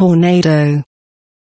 tornado.